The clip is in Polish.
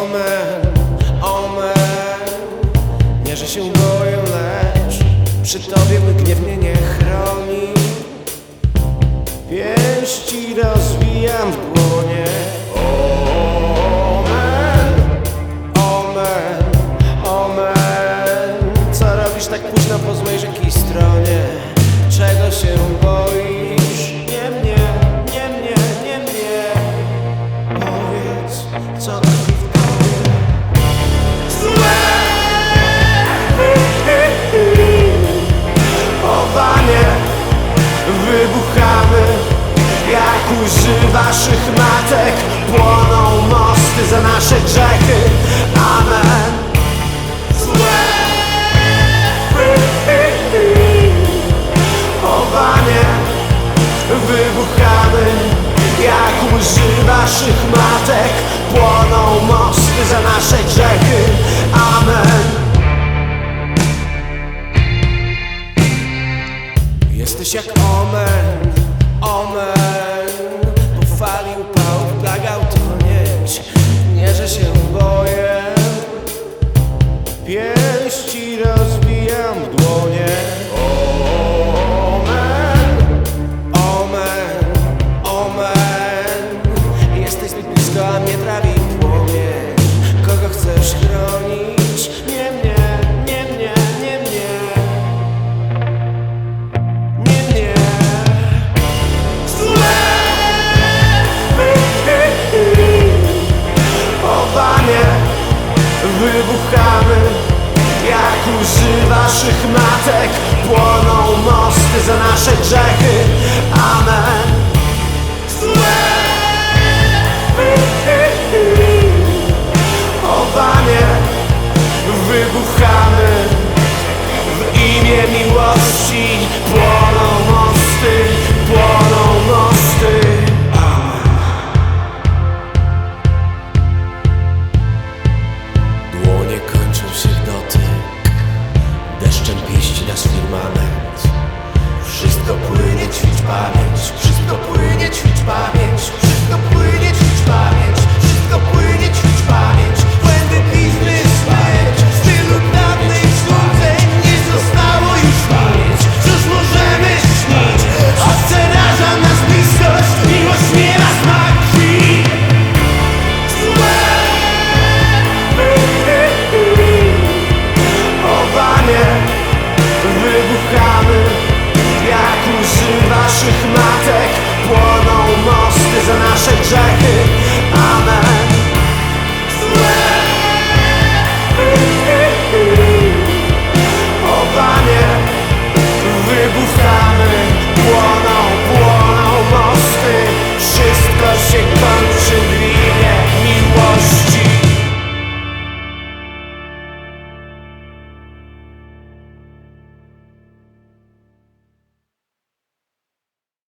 Omen, omen Nie, że się boję, lecz Przy Tobie mój mnie nie chroni Pięści rozwijam w dłonie Omen, omen, omen Co robisz tak późno po złej rzeki stronie? Czego się boisz? Nie mnie waszych matek Płoną mosty za nasze grzechy. Amen. Złe. Chowanie Wybuchamy Jak łzy waszych matek Płoną mosty za nasze grzechy. Amen. Jesteś jak omen, omen Wybuchamy. Jak łzy waszych matek Płoną mosty